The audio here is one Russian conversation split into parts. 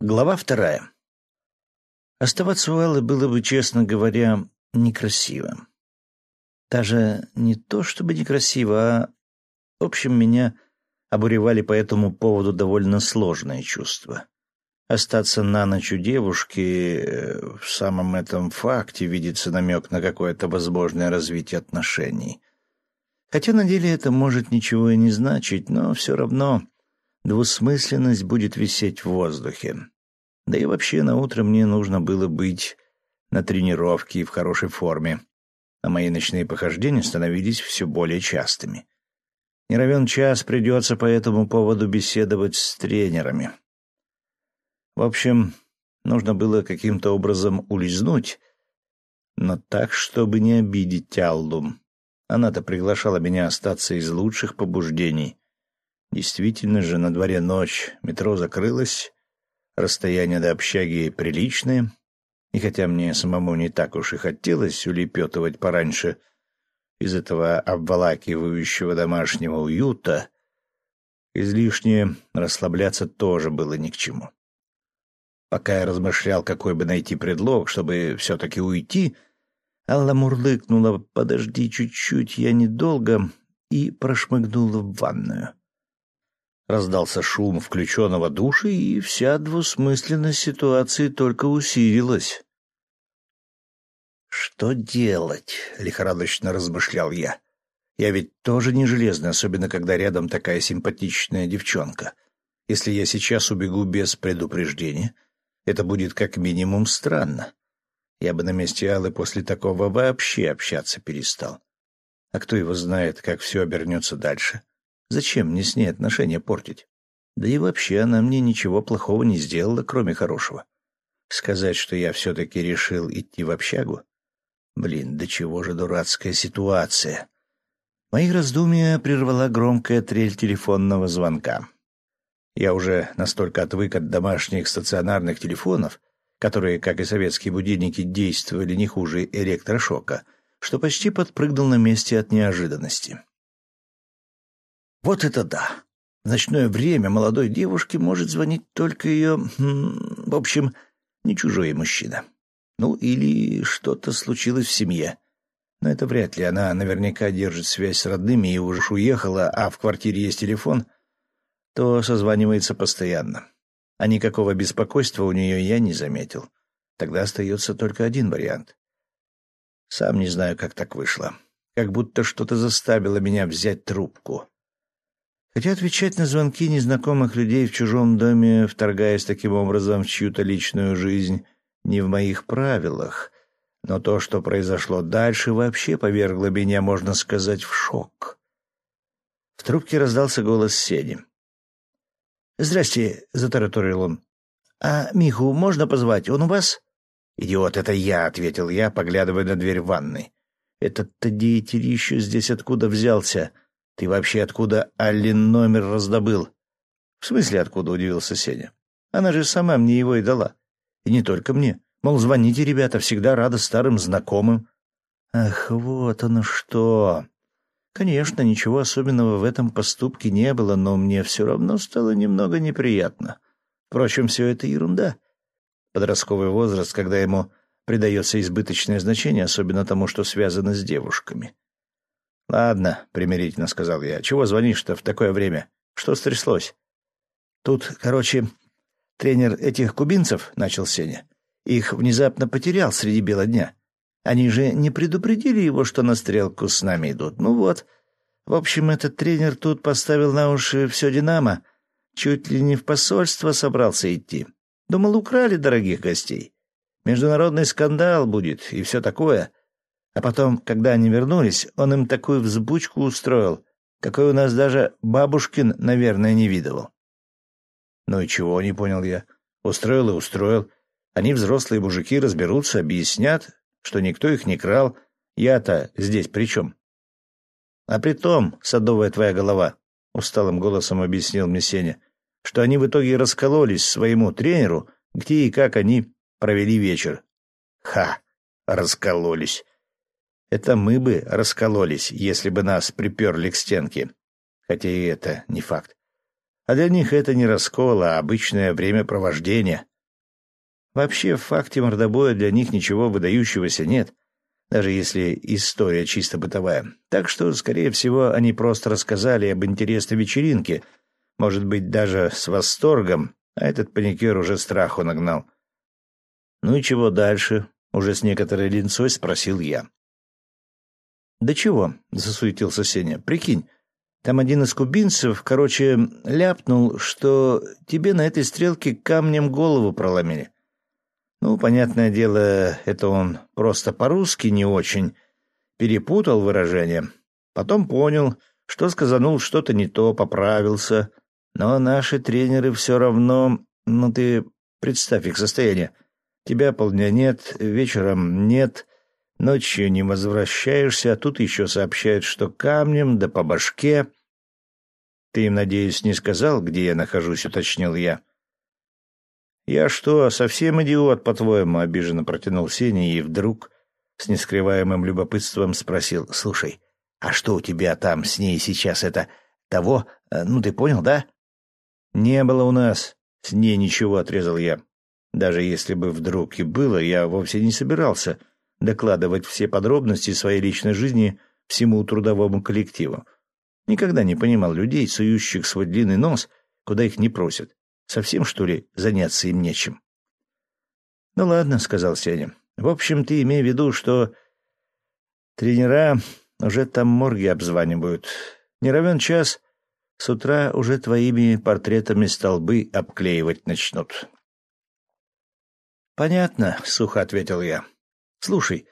Глава вторая. Оставаться у Аллы было бы, честно говоря, некрасиво. Даже не то чтобы некрасиво, а... В общем, меня обуревали по этому поводу довольно сложные чувства. Остаться на ночь у девушки э, в самом этом факте видится намек на какое-то возможное развитие отношений. Хотя на деле это может ничего и не значить, но все равно двусмысленность будет висеть в воздухе. Да и вообще на утро мне нужно было быть на тренировке и в хорошей форме, а мои ночные похождения становились все более частыми. Не равен час придется по этому поводу беседовать с тренерами. В общем, нужно было каким-то образом улизнуть, но так, чтобы не обидеть Аллу. Она-то приглашала меня остаться из лучших побуждений. Действительно же, на дворе ночь, метро закрылось, расстояние до общаги приличное, и хотя мне самому не так уж и хотелось улепетывать пораньше из этого обволакивающего домашнего уюта, излишне расслабляться тоже было ни к чему. Пока я размышлял, какой бы найти предлог, чтобы все-таки уйти, Алла мурлыкнула «Подожди чуть-чуть, я недолго» и прошмыгнула в ванную. Раздался шум включенного душа, и вся двусмысленность ситуации только усилилась. «Что делать?» — лихорадочно размышлял я. «Я ведь тоже не железный, особенно когда рядом такая симпатичная девчонка. Если я сейчас убегу без предупреждения, это будет как минимум странно. Я бы на месте Аллы после такого вообще общаться перестал. А кто его знает, как все обернется дальше?» Зачем мне с ней отношения портить? Да и вообще она мне ничего плохого не сделала, кроме хорошего. Сказать, что я все-таки решил идти в общагу? Блин, да чего же дурацкая ситуация. Мои раздумья прервала громкая трель телефонного звонка. Я уже настолько отвык от домашних стационарных телефонов, которые, как и советские будильники, действовали не хуже электрошока, что почти подпрыгнул на месте от неожиданности. Вот это да! В ночное время молодой девушке может звонить только ее... В общем, не чужой мужчина. Ну, или что-то случилось в семье. Но это вряд ли. Она наверняка держит связь с родными и уже уехала, а в квартире есть телефон, то созванивается постоянно. А никакого беспокойства у нее я не заметил. Тогда остается только один вариант. Сам не знаю, как так вышло. Как будто что-то заставило меня взять трубку. Хотя отвечать на звонки незнакомых людей в чужом доме, вторгаясь таким образом в чью-то личную жизнь, не в моих правилах, но то, что произошло дальше, вообще повергло меня, можно сказать, в шок. В трубке раздался голос Сени. «Здрасте», — затараторил он. «А Миху можно позвать? Он у вас?» «Идиот, это я», — ответил я, поглядывая на дверь ванной. «Этот-то деятель еще здесь откуда взялся?» Ты вообще откуда Аллин номер раздобыл? — В смысле откуда? — удивился Сеня. — Она же сама мне его и дала. И не только мне. Мол, звоните, ребята, всегда рада старым знакомым. Ах, вот оно что! Конечно, ничего особенного в этом поступке не было, но мне все равно стало немного неприятно. Впрочем, все это ерунда. Подростковый возраст, когда ему придается избыточное значение, особенно тому, что связано с девушками. «Ладно», — примирительно сказал я. «Чего звонишь-то в такое время? Что стряслось?» «Тут, короче, тренер этих кубинцев, — начал Сеня, — их внезапно потерял среди бела дня. Они же не предупредили его, что на стрелку с нами идут. Ну вот. В общем, этот тренер тут поставил на уши все «Динамо». Чуть ли не в посольство собрался идти. Думал, украли дорогих гостей. Международный скандал будет и все такое. А потом, когда они вернулись, он им такую взбучку устроил, какой у нас даже бабушкин, наверное, не видывал. Ну и чего, не понял я. Устроил и устроил. Они, взрослые мужики, разберутся, объяснят, что никто их не крал. Я-то здесь при чем? А при том, садовая твоя голова, — усталым голосом объяснил мне Сеня, что они в итоге раскололись своему тренеру, где и как они провели вечер. Ха! Раскололись. Это мы бы раскололись, если бы нас приперли к стенке. Хотя и это не факт. А для них это не раскол, а обычное времяпровождение. Вообще в факте мордобоя для них ничего выдающегося нет, даже если история чисто бытовая. Так что, скорее всего, они просто рассказали об интересной вечеринке, может быть, даже с восторгом, а этот паникер уже страху нагнал. «Ну и чего дальше?» — уже с некоторой линцой спросил я. «Да чего?» — засуетился Сеня. «Прикинь, там один из кубинцев, короче, ляпнул, что тебе на этой стрелке камнем голову проломили. Ну, понятное дело, это он просто по-русски не очень перепутал выражение. Потом понял, что сказанул что-то не то, поправился. Но наши тренеры все равно... Ну, ты представь их состояние. Тебя полдня нет, вечером нет, ночью не возвращаешься, а тут еще сообщают, что камнем да по башке. Ты им, надеюсь, не сказал, где я нахожусь, уточнил я. «Я что, совсем идиот, по-твоему?» — обиженно протянул Сеня и вдруг с нескрываемым любопытством спросил. «Слушай, а что у тебя там с ней сейчас это... того... Э, ну, ты понял, да?» «Не было у нас с ней ничего», — отрезал я. Даже если бы вдруг и было, я вовсе не собирался докладывать все подробности своей личной жизни всему трудовому коллективу. Никогда не понимал людей, сующих свой длинный нос, куда их не просят. Совсем, что ли, заняться им нечем? — Ну ладно, — сказал Сеня. — В общем, ты имей в виду, что тренера уже там морги обзванивают. Не равен час, с утра уже твоими портретами столбы обклеивать начнут. — Понятно, — сухо ответил я. — Слушай,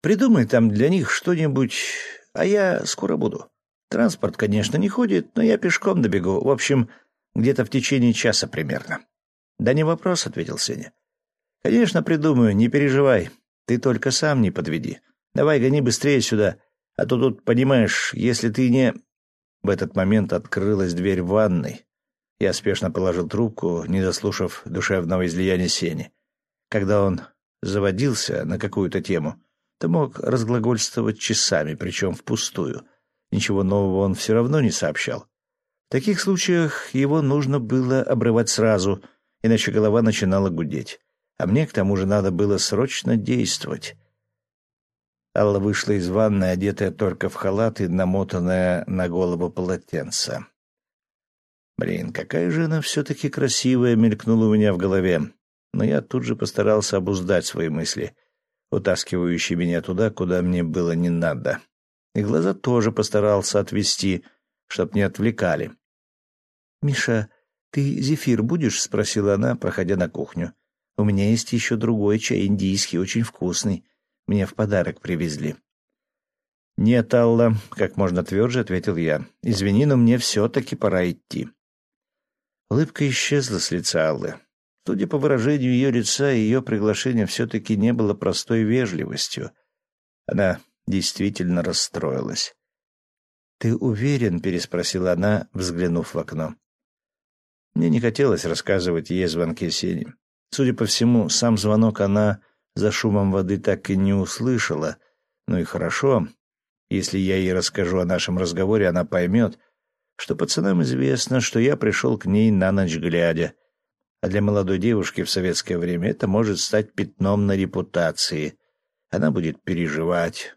придумай там для них что-нибудь, а я скоро буду. Транспорт, конечно, не ходит, но я пешком добегу. В общем, где-то в течение часа примерно. — Да не вопрос, — ответил Сеня. — Конечно, придумаю, не переживай. Ты только сам не подведи. Давай гони быстрее сюда, а то тут, понимаешь, если ты не... В этот момент открылась дверь в ванной. Я спешно положил трубку, не дослушав душевного излияния Сени. Когда он заводился на какую-то тему, то мог разглагольствовать часами, причем впустую. Ничего нового он все равно не сообщал. В таких случаях его нужно было обрывать сразу, иначе голова начинала гудеть. А мне, к тому же, надо было срочно действовать. Алла вышла из ванной, одетая только в халат и намотанная на голову полотенце. «Блин, какая же она все-таки красивая!» — мелькнула у меня в голове. Но я тут же постарался обуздать свои мысли, утаскивающие меня туда, куда мне было не надо. И глаза тоже постарался отвести, чтоб не отвлекали. «Миша, ты зефир будешь?» — спросила она, проходя на кухню. «У меня есть еще другой чай, индийский, очень вкусный. Мне в подарок привезли». «Нет, Алла», — как можно тверже ответил я. «Извини, но мне все-таки пора идти». Улыбка исчезла с лица Аллы. Судя по выражению ее лица, ее приглашение все-таки не было простой вежливостью. Она действительно расстроилась. «Ты уверен?» — переспросила она, взглянув в окно. Мне не хотелось рассказывать ей звонки Сени. Судя по всему, сам звонок она за шумом воды так и не услышала. Ну и хорошо. Если я ей расскажу о нашем разговоре, она поймет, что пацанам известно, что я пришел к ней на ночь глядя. А для молодой девушки в советское время это может стать пятном на репутации. Она будет переживать.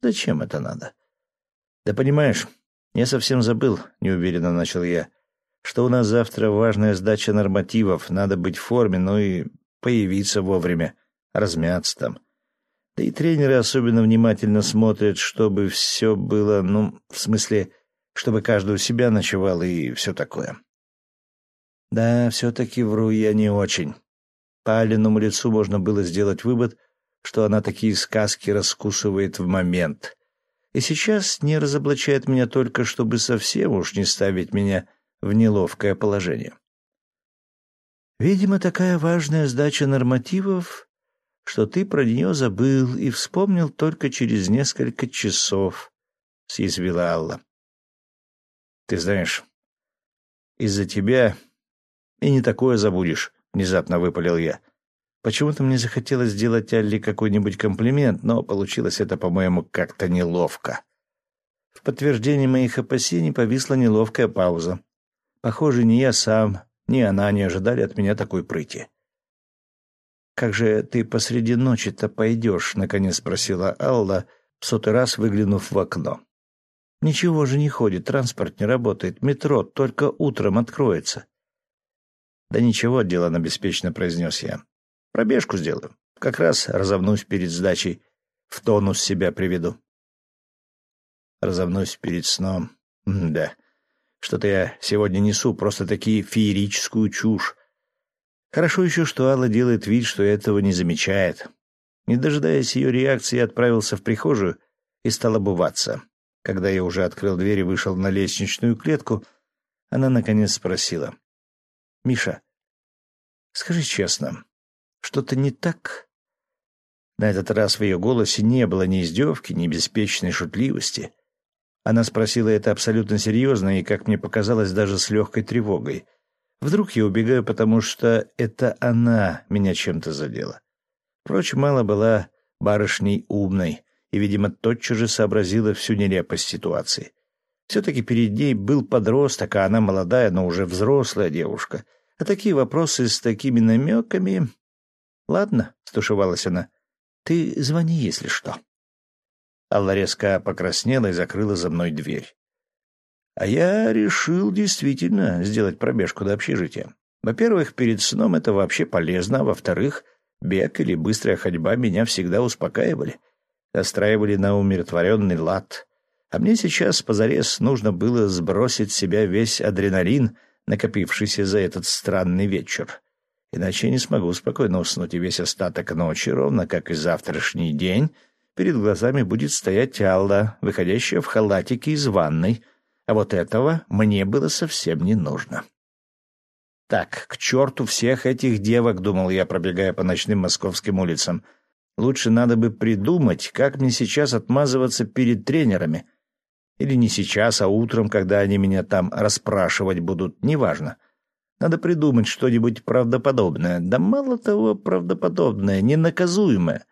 Зачем это надо? Да понимаешь, я совсем забыл, неуверенно начал я, что у нас завтра важная сдача нормативов, надо быть в форме, ну и появиться вовремя, размяться там. Да и тренеры особенно внимательно смотрят, чтобы все было, ну, в смысле, чтобы каждый у себя ночевал и все такое. Да, все-таки вру я не очень. По Алиному лицу можно было сделать вывод, что она такие сказки раскусывает в момент и сейчас не разоблачает меня только, чтобы совсем уж не ставить меня в неловкое положение. Видимо, такая важная сдача нормативов, что ты про нее забыл и вспомнил только через несколько часов, — съязвила Алла. Ты знаешь, из-за тебя и не такое забудешь, — внезапно выпалил я. — Почему-то мне захотелось сделать Алле какой-нибудь комплимент, но получилось это, по-моему, как-то неловко. В подтверждение моих опасений повисла неловкая пауза. Похоже, ни я сам, ни она не ожидали от меня такой прыти. «Как же ты посреди ночи-то пойдешь?» — наконец спросила Алла, в сотый раз выглянув в окно. «Ничего же не ходит, транспорт не работает, метро только утром откроется». «Да ничего, делано беспечно», — произнес я. «Пробежку сделаю. Как раз разомнусь перед сдачей, в тонус себя приведу». Разомнусь перед сном. М да, что-то я сегодня несу, просто таки феерическую чушь. Хорошо еще, что Алла делает вид, что этого не замечает. Не дожидаясь ее реакции, я отправился в прихожую и стал обуваться. Когда я уже открыл дверь и вышел на лестничную клетку, она наконец спросила. — Миша, скажи честно, что-то не так? На этот раз в ее голосе не было ни издевки, ни беспечной шутливости. Она спросила это абсолютно серьезно и, как мне показалось, даже с легкой тревогой. Вдруг я убегаю, потому что это она меня чем-то задела. Впрочем, мало была барышней умной и, видимо, тотчас же сообразила всю нелепость ситуации. Все-таки перед ней был подросток, а она молодая, но уже взрослая девушка. А такие вопросы с такими намеками... — Ладно, — стушевалась она, — ты звони, если что. Алла резко покраснела и закрыла за мной дверь. А я решил действительно сделать пробежку до общежития. Во-первых, перед сном это вообще полезно, а во-вторых, бег или быстрая ходьба меня всегда успокаивали, настраивали на умиротворенный лад. А мне сейчас позарез нужно было сбросить с себя весь адреналин, накопившийся за этот странный вечер. Иначе я не смогу спокойно уснуть и весь остаток ночи, ровно как и завтрашний день — перед глазами будет стоять Алла, выходящая в халатике из ванной, а вот этого мне было совсем не нужно. «Так, к черту всех этих девок», — думал я, пробегая по ночным московским улицам. «Лучше надо бы придумать, как мне сейчас отмазываться перед тренерами. Или не сейчас, а утром, когда они меня там расспрашивать будут, неважно. Надо придумать что-нибудь правдоподобное, да мало того правдоподобное, ненаказуемое,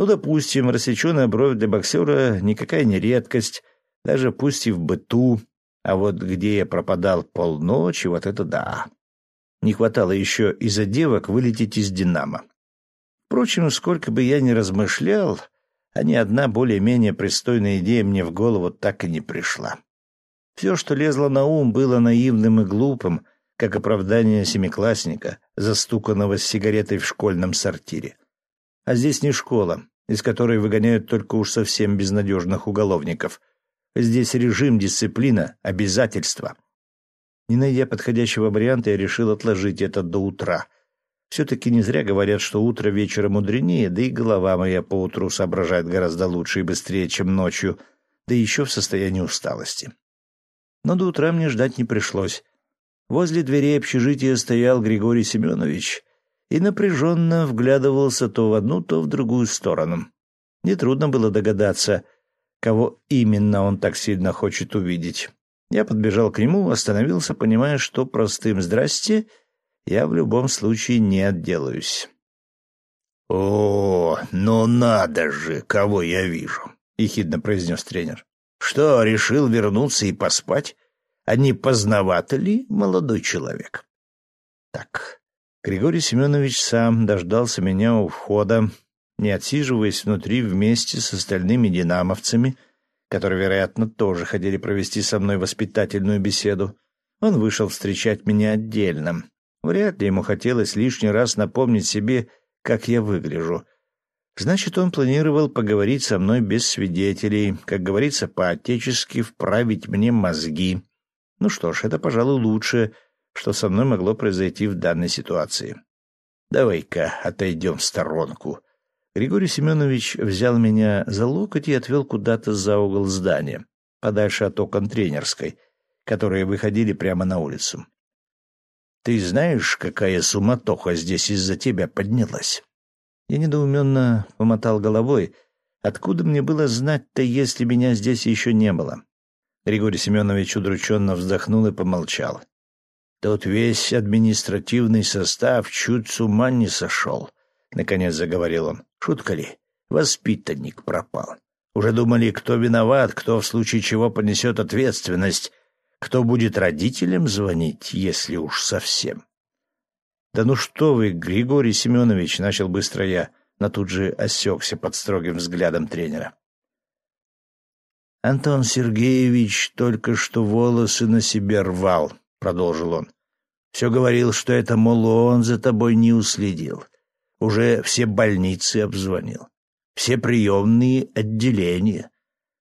ну, допустим, рассеченная бровь для боксера никакая не редкость, даже пусть и в быту, а вот где я пропадал полночи, вот это да. Не хватало еще из-за девок вылететь из «Динамо». Впрочем, сколько бы я ни размышлял, а ни одна более-менее пристойная идея мне в голову так и не пришла. Все, что лезло на ум, было наивным и глупым, как оправдание семиклассника, застуканного с сигаретой в школьном сортире. А здесь не школа, из которой выгоняют только уж совсем безнадежных уголовников. Здесь режим, дисциплина, обязательства. Не найдя подходящего варианта, я решил отложить это до утра. Все-таки не зря говорят, что утро вечера мудренее, да и голова моя поутру соображает гораздо лучше и быстрее, чем ночью, да еще в состоянии усталости. Но до утра мне ждать не пришлось. Возле дверей общежития стоял Григорий Семенович и напряженно вглядывался то в одну, то в другую сторону. Нетрудно было догадаться, кого именно он так сильно хочет увидеть. Я подбежал к нему, остановился, понимая, что простым «здрасте» я в любом случае не отделаюсь. «О, ну надо же, кого я вижу!» — ехидно произнес тренер. «Что, решил вернуться и поспать? А не поздновато ли, молодой человек?» «Так, Григорий Семенович сам дождался меня у входа, не отсиживаясь внутри вместе с остальными динамовцами, которые, вероятно, тоже хотели провести со мной воспитательную беседу. Он вышел встречать меня отдельно. Вряд ли ему хотелось лишний раз напомнить себе, как я выгляжу. Значит, он планировал поговорить со мной без свидетелей, как говорится по-отечески, вправить мне мозги. Ну что ж, это, пожалуй, лучше — что со мной могло произойти в данной ситуации. «Давай-ка отойдем в сторонку». Григорий Семенович взял меня за локоть и отвел куда-то за угол здания, подальше от окон тренерской, которые выходили прямо на улицу. «Ты знаешь, какая суматоха здесь из-за тебя поднялась?» Я недоуменно помотал головой. Откуда мне было знать-то, если меня здесь еще не было? Григорий Семенович удрученно вздохнул и помолчал. Тут весь административный состав чуть с ума не сошел, — наконец заговорил он. Шутка ли? Воспитанник пропал. Уже думали, кто виноват, кто в случае чего понесет ответственность, кто будет родителям звонить, если уж совсем. «Да ну что вы, Григорий Семенович!» — начал быстро я, но тут же осекся под строгим взглядом тренера. «Антон Сергеевич только что волосы на себе рвал», — продолжил он. «Все говорил, что это, мол, он за тобой не уследил. Уже все больницы обзвонил, все приемные отделения.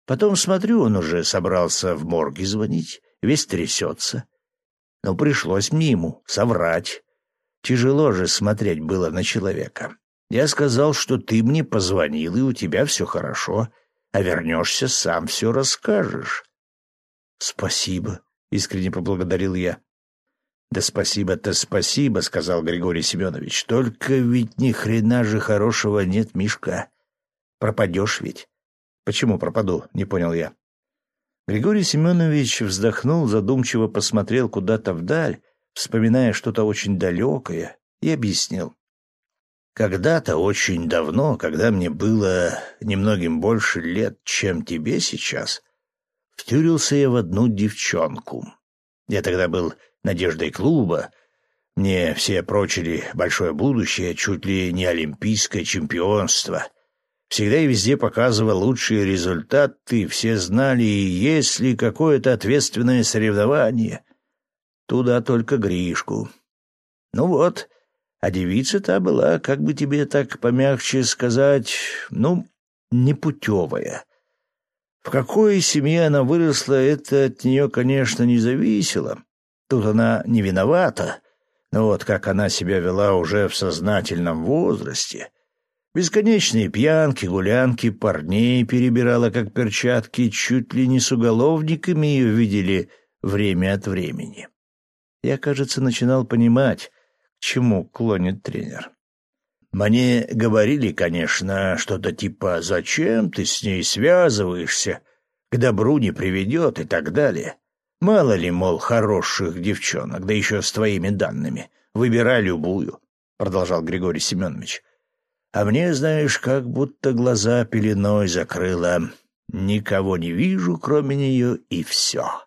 Потом, смотрю, он уже собрался в морге звонить, весь трясется. Но пришлось мне ему соврать. Тяжело же смотреть было на человека. Я сказал, что ты мне позвонил, и у тебя все хорошо, а вернешься, сам все расскажешь. — Спасибо, — искренне поблагодарил я. — Да спасибо-то спасибо, — сказал Григорий Семенович. — Только ведь ни хрена же хорошего нет, Мишка. Пропадешь ведь. — Почему пропаду? — не понял я. Григорий Семенович вздохнул, задумчиво посмотрел куда-то вдаль, вспоминая что-то очень далекое, и объяснил. Когда-то очень давно, когда мне было немногим больше лет, чем тебе сейчас, втюрился я в одну девчонку. Я тогда был надеждой клуба. Мне все прочили большое будущее, чуть ли не олимпийское чемпионство. Всегда и везде показывал лучшие результаты, все знали, есть ли какое-то ответственное соревнование. Туда только Гришку. Ну вот, а девица та была, как бы тебе так помягче сказать, ну, непутевая. В какой семье она выросла, это от нее, конечно, не зависело. Тут она не виновата. Но вот как она себя вела уже в сознательном возрасте. Бесконечные пьянки, гулянки, парней перебирала, как перчатки, чуть ли не с уголовниками ее видели время от времени. Я, кажется, начинал понимать, чему клонит тренер. Мне говорили, конечно, что-то типа «Зачем ты с ней связываешься? К добру не приведет» и так далее. Мало ли, мол, хороших девчонок, да еще с твоими данными. Выбирай любую, — продолжал Григорий Семенович. А мне, знаешь, как будто глаза пеленой закрыла. Никого не вижу, кроме нее, и все.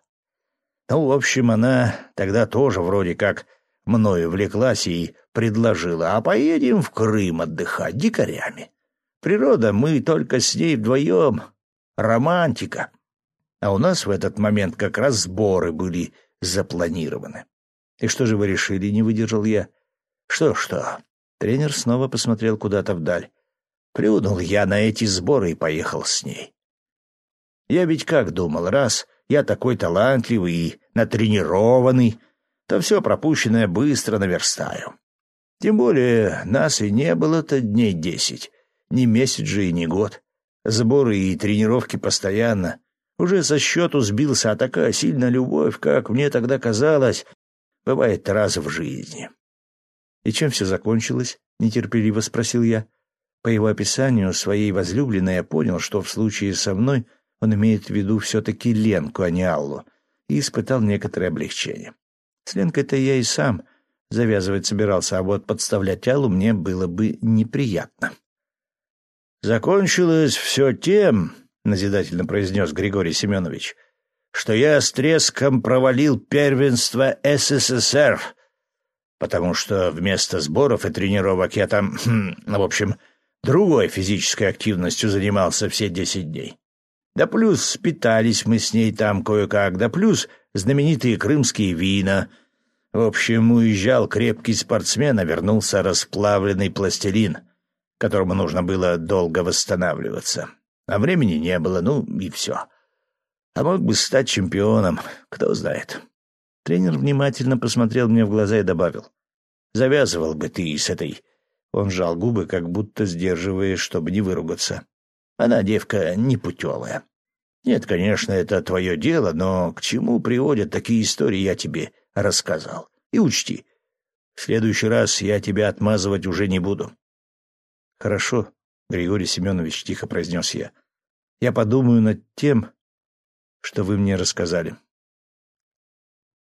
Ну, в общем, она тогда тоже вроде как мною влеклась и предложила, а поедем в Крым отдыхать дикарями. Природа, мы только с ней вдвоем. Романтика. А у нас в этот момент как раз сборы были запланированы. И что же вы решили, не выдержал я? Что-что? Тренер снова посмотрел куда-то вдаль. Плюнул я на эти сборы и поехал с ней. Я ведь как думал, раз я такой талантливый и натренированный, то все пропущенное быстро наверстаю. Тем более нас и не было-то дней десять, ни месяц же и не год. Сборы и тренировки постоянно. Уже со счету сбился, а такая сильная любовь, как мне тогда казалось, бывает раз в жизни. — И чем все закончилось? — нетерпеливо спросил я. По его описанию своей возлюбленной я понял, что в случае со мной он имеет в виду все-таки Ленку, а не Аллу, и испытал некоторое облегчение. С Ленкой-то я и сам завязывать собирался, а вот подставлять Аллу мне было бы неприятно. «Закончилось все тем», — назидательно произнес Григорий Семенович, «что я с треском провалил первенство СССР, потому что вместо сборов и тренировок я там, хм, в общем, другой физической активностью занимался все десять дней. Да плюс питались мы с ней там кое-как, да плюс знаменитые крымские вина. В общем, уезжал крепкий спортсмен, а вернулся расплавленный пластилин, которому нужно было долго восстанавливаться. А времени не было, ну и все. А мог бы стать чемпионом, кто знает. Тренер внимательно посмотрел мне в глаза и добавил. «Завязывал бы ты с этой...» Он сжал губы, как будто сдерживая, чтобы не выругаться. «Она девка непутевая. Нет, конечно, это твое дело, но к чему приводят такие истории, я тебе рассказал. И учти, в следующий раз я тебя отмазывать уже не буду. — Хорошо, — Григорий Семенович тихо произнес я. — Я подумаю над тем, что вы мне рассказали. —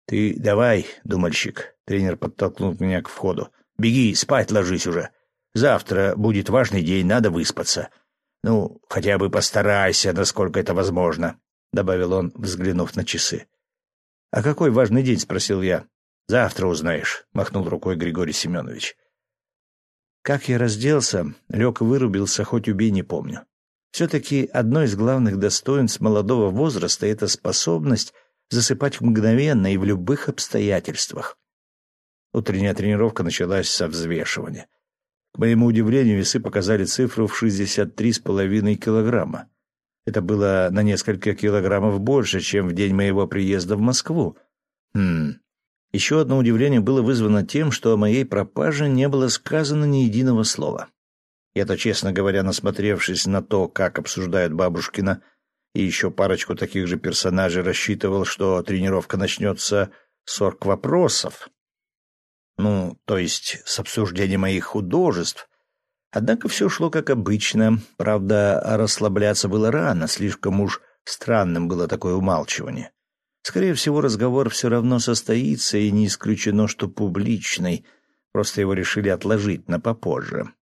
Ты давай, думальщик, — тренер подтолкнул меня к входу. — Беги, спать ложись уже. Завтра будет важный день, надо выспаться. — «Ну, хотя бы постарайся, насколько это возможно», — добавил он, взглянув на часы. «А какой важный день?» — спросил я. Завтра узнаешь, — махнул рукой Григорий Семенович. Как я разделся, лег и вырубился, хоть убей, не помню. Все-таки одно из главных достоинств молодого возраста — это способность засыпать мгновенно и в любых обстоятельствах. Утренняя тренировка началась со взвешивания. К моему удивлению, весы показали цифру в 63,5 килограмма. Это было на несколько килограммов больше, чем в день моего приезда в Москву. Хм. Еще одно удивление было вызвано тем, что о моей пропаже не было сказано ни единого слова. Я-то, честно говоря, насмотревшись на то, как обсуждают бабушкина и еще парочку таких же персонажей, рассчитывал, что тренировка начнется с вопросов. Ну, то есть с обсуждения моих художеств. Однако все шло как обычно. Правда, расслабляться было рано, слишком уж странным было такое умалчивание. Скорее всего, разговор все равно состоится, и не исключено, что публичный. Просто его решили отложить на попозже.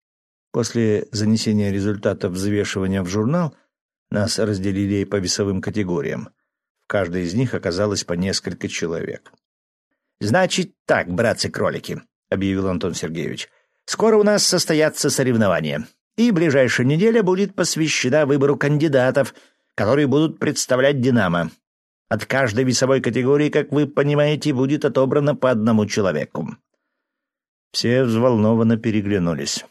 После занесения результатов взвешивания в журнал нас разделили по весовым категориям. В каждой из них оказалось по несколько человек. «Значит так, братцы-кролики», — объявил Антон Сергеевич. «Скоро у нас состоятся соревнования, и ближайшая неделя будет посвящена выбору кандидатов, которые будут представлять «Динамо». От каждой весовой категории, как вы понимаете, будет отобрано по одному человеку». Все взволнованно переглянулись.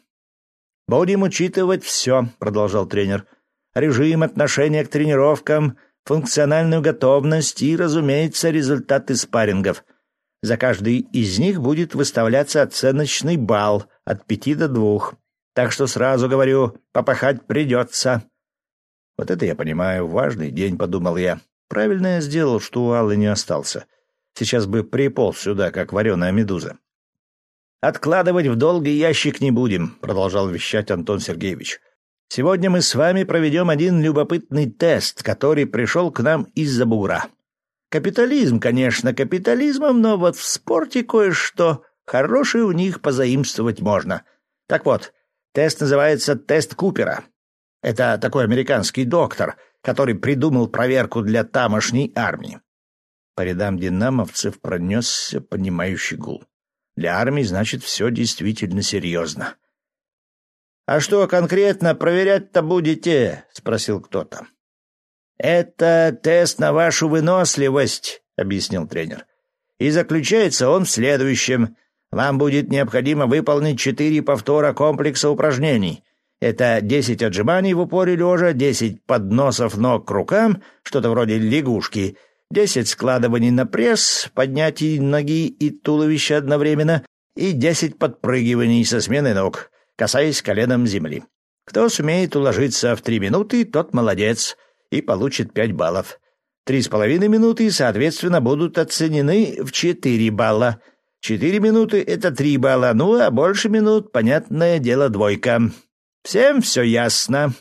«Будем учитывать все», — продолжал тренер. «Режим, отношение к тренировкам, функциональную готовность и, разумеется, результаты спаррингов. За каждый из них будет выставляться оценочный балл от пяти до двух. Так что сразу говорю, попахать придется. Вот это я понимаю, важный день, подумал я. Правильно я сделал, что у Аллы не остался. Сейчас бы приполз сюда, как вареная медуза. «Откладывать в долгий ящик не будем», — продолжал вещать Антон Сергеевич. «Сегодня мы с вами проведем один любопытный тест, который пришел к нам из-за бугра. Капитализм, конечно, капитализмом, но вот в спорте кое-что хорошее у них позаимствовать можно. Так вот, тест называется «тест Купера». Это такой американский доктор, который придумал проверку для тамошней армии. По рядам динамовцев пронесся понимающий гул. Для армии, значит, все действительно серьезно. «А что конкретно проверять-то будете?» — спросил кто-то. «Это тест на вашу выносливость», — объяснил тренер. «И заключается он в следующем. Вам будет необходимо выполнить четыре повтора комплекса упражнений. Это десять отжиманий в упоре лежа, десять подносов ног к рукам, что-то вроде лягушки, десять складываний на пресс, поднятий ноги и туловища одновременно и десять подпрыгиваний со смены ног, касаясь коленом земли. Кто сумеет уложиться в три минуты, тот молодец» и получит пять баллов. Три с половиной минуты, соответственно, будут оценены в четыре балла. Четыре минуты — это три балла, ну а больше минут, понятное дело, двойка. Всем все ясно.